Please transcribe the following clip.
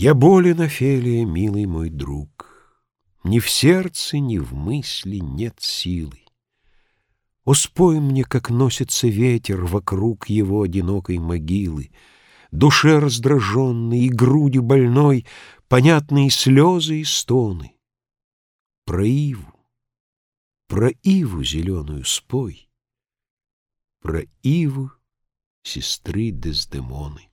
Я болен, Офелия, милый мой друг, Ни в сердце, ни в мысли нет силы. О, спой мне, как носится ветер Вокруг его одинокой могилы, Душе раздраженной и груди больной Понятные слезы и стоны. Про иву, про иву зеленую спой, Про иву сестры Дездемоны.